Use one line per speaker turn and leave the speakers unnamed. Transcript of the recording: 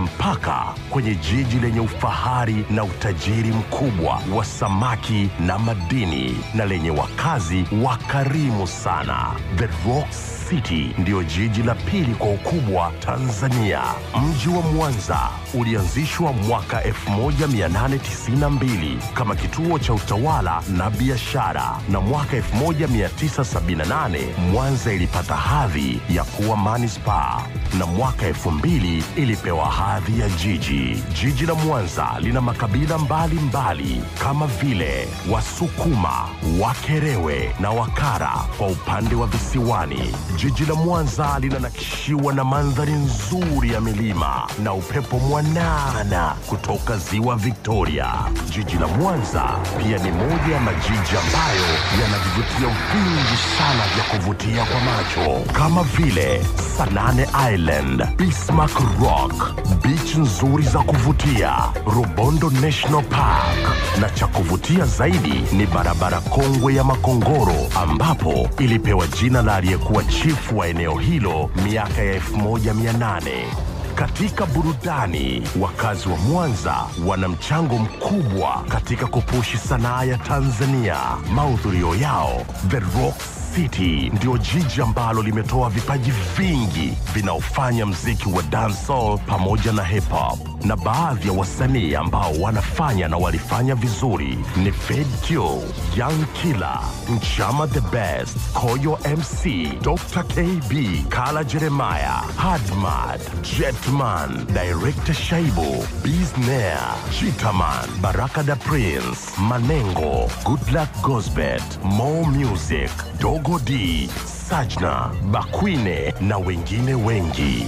mpaka kwenye jiji lenye ufahari na utajiri mkubwa wa samaki na madini na lenye wakazi wakarimu sana. The Rock City ndiyo jiji la pili kwa ukubwa Tanzania. Mji wa Mwanza ulianzishwa mwaka 1892 kama kituo cha utawala na biashara, na mwaka 1978 Mwanza ilipata hadhi ya kuwa manispaa, na mwaka 2000 ilipewa hadhi ya jiji. Jiji la Mwanza lina makabila mbalimbali mbali, kama vile Wasukuma, Wakerewe na Wakara kwa upande wa visiwani. Jiji la Mwanza linanakishiwa na mandhari nzuri ya milima na upepo mwanana kutoka ziwa Victoria. Jiji la Mwanza pia ni moja ya majiji ambayo yana vivutio vingi sana vya kuvutia kwa macho kama vile Sanane Island, Bismarck Rock, beach nzuri za kuvutia, Rubondo National Park, na cha kuvutia zaidi ni barabara kongwe ya Makongoro ambapo ilipewa jina la aliyekuwa chifu wa eneo hilo miaka ya 1800. Katika burudani, wakazi wa Mwanza wana mchango mkubwa katika kupushi sanaa ya Tanzania. maudhurio yao The Rock City ndio jiji ambalo limetoa vipaji vingi vinaofanya mziki wa dancehall pamoja na hip hop, na baadhi ya wasanii ambao wanafanya na walifanya vizuri ni Fed Q, Young Killer, Mchama the Best, Koyo MC, Dr. KB, Kala Jeremiah, Hadmad, Jetman, Director Shaibu, Biznea, Chitaman, Baraka da Prince, Manengo, Good Luck Gosbet, Mo Music, Dogo D, Sajna, Bakwine na wengine wengi.